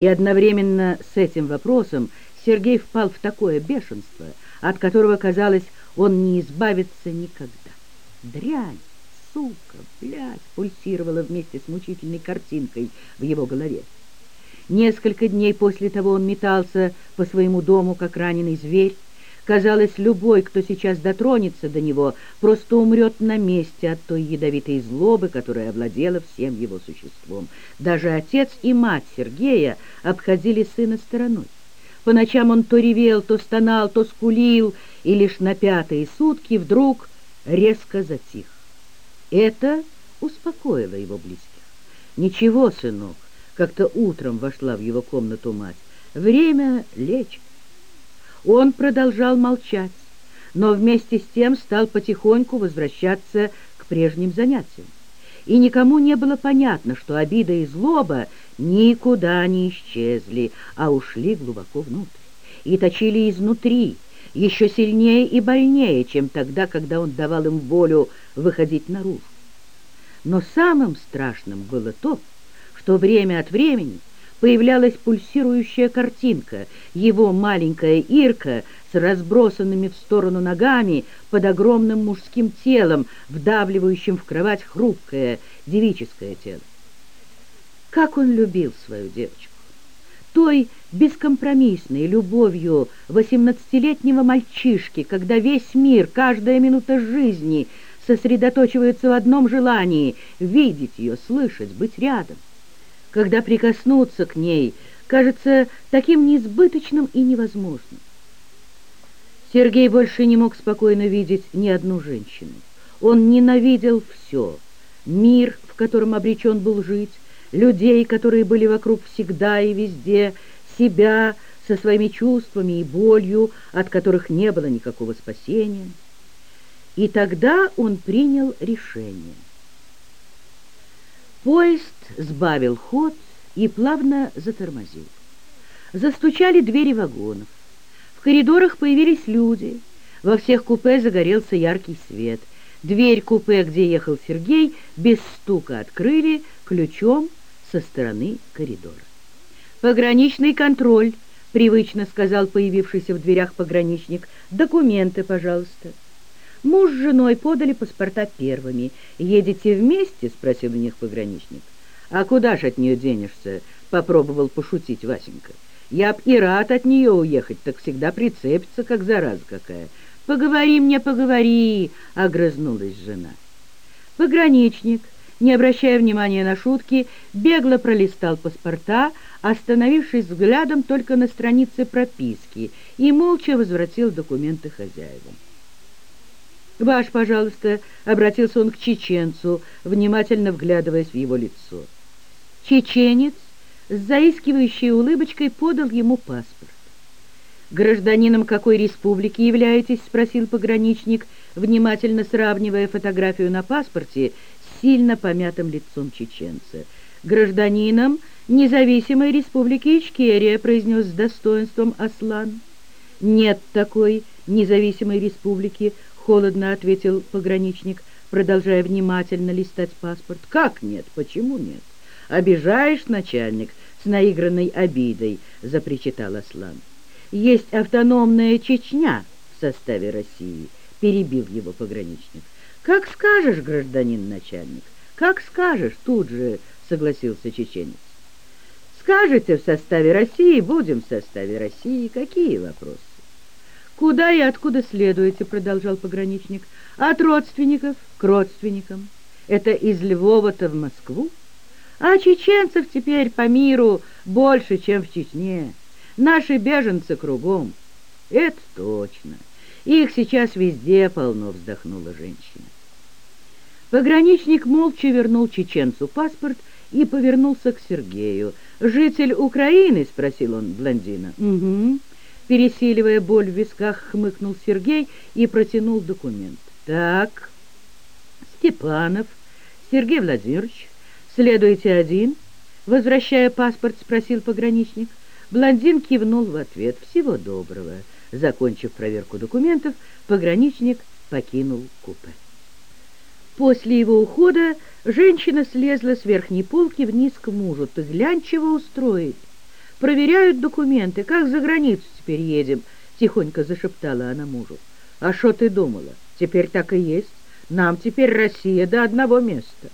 И одновременно с этим вопросом Сергей впал в такое бешенство, от которого, казалось, он не избавится никогда. Дрянь, сука, блядь, пульсировала вместе с мучительной картинкой в его голове. Несколько дней после того он метался по своему дому, как раненый зверь, Казалось, любой, кто сейчас дотронется до него, просто умрет на месте от той ядовитой злобы, которая овладела всем его существом. Даже отец и мать Сергея обходили сына стороной. По ночам он то ревел, то стонал, то скулил, и лишь на пятые сутки вдруг резко затих. Это успокоило его близких. «Ничего, сынок», — как-то утром вошла в его комнату мать, — «время лечит». Он продолжал молчать, но вместе с тем стал потихоньку возвращаться к прежним занятиям. И никому не было понятно, что обида и злоба никуда не исчезли, а ушли глубоко внутрь. И точили изнутри, еще сильнее и больнее, чем тогда, когда он давал им волю выходить наружу. Но самым страшным было то, что время от времени появлялась пульсирующая картинка, его маленькая Ирка с разбросанными в сторону ногами под огромным мужским телом, вдавливающим в кровать хрупкое девическое тело. Как он любил свою девочку! Той бескомпромиссной любовью восемнадцатилетнего мальчишки, когда весь мир, каждая минута жизни сосредоточивается в одном желании — видеть ее, слышать, быть рядом когда прикоснуться к ней кажется таким несбыточным и невозможным. Сергей больше не мог спокойно видеть ни одну женщину. Он ненавидел все. Мир, в котором обречен был жить, людей, которые были вокруг всегда и везде, себя со своими чувствами и болью, от которых не было никакого спасения. И тогда он принял решение – Поезд сбавил ход и плавно затормозил. Застучали двери вагонов. В коридорах появились люди. Во всех купе загорелся яркий свет. Дверь купе, где ехал Сергей, без стука открыли ключом со стороны коридора. «Пограничный контроль», — привычно сказал появившийся в дверях пограничник. «Документы, пожалуйста». Муж с женой подали паспорта первыми. «Едете вместе?» — спросил у них пограничник. «А куда ж от нее денешься?» — попробовал пошутить Васенька. «Я б и рад от нее уехать, так всегда прицепится, как зараза какая». «Поговори мне, поговори!» — огрызнулась жена. Пограничник, не обращая внимания на шутки, бегло пролистал паспорта, остановившись взглядом только на странице прописки, и молча возвратил документы хозяевам. «Ваш, пожалуйста», — обратился он к чеченцу, внимательно вглядываясь в его лицо. Чеченец с заискивающей улыбочкой подал ему паспорт. «Гражданином какой республики являетесь?» — спросил пограничник, внимательно сравнивая фотографию на паспорте с сильно помятым лицом чеченца. «Гражданином независимой республики Ичкерия», — произнес с достоинством Аслан. «Нет такой независимой республики», холодно ответил пограничник, продолжая внимательно листать паспорт. «Как нет? Почему нет? Обижаешь, начальник?» с наигранной обидой запричитал Аслан. «Есть автономная Чечня в составе России», — перебил его пограничник. «Как скажешь, гражданин начальник, как скажешь», — тут же согласился чеченец. «Скажете в составе России, будем в составе России. Какие вопросы?» «Куда и откуда следуете?» — продолжал пограничник. «От родственников к родственникам. Это из Львова-то в Москву? А чеченцев теперь по миру больше, чем в Чечне. Наши беженцы кругом. Это точно. Их сейчас везде полно», — вздохнула женщина. Пограничник молча вернул чеченцу паспорт и повернулся к Сергею. «Житель Украины?» — спросил он блондина. «Угу». Пересиливая боль в висках, хмыкнул Сергей и протянул документ. «Так, Степанов, Сергей Владимирович, следуете один?» Возвращая паспорт, спросил пограничник. Блондин кивнул в ответ. «Всего доброго». Закончив проверку документов, пограничник покинул купе. После его ухода женщина слезла с верхней полки вниз к мужу. «Ты глянь, чего устроить!» Проверяют документы. Как за границу теперь едем?» — тихонько зашептала она мужу. «А что ты думала? Теперь так и есть. Нам теперь Россия до одного места».